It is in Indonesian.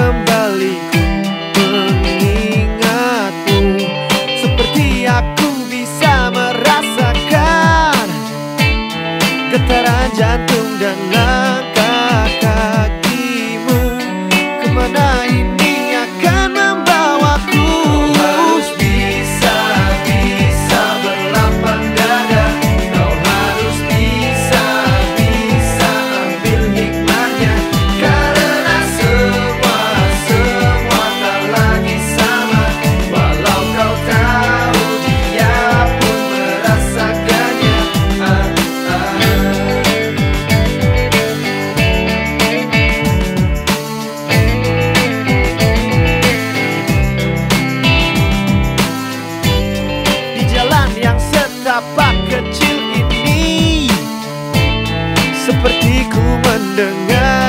kembali mengingatmu Seperti aku bisa merasakan Getaran jantung dan mendengar.